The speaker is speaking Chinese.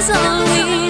送你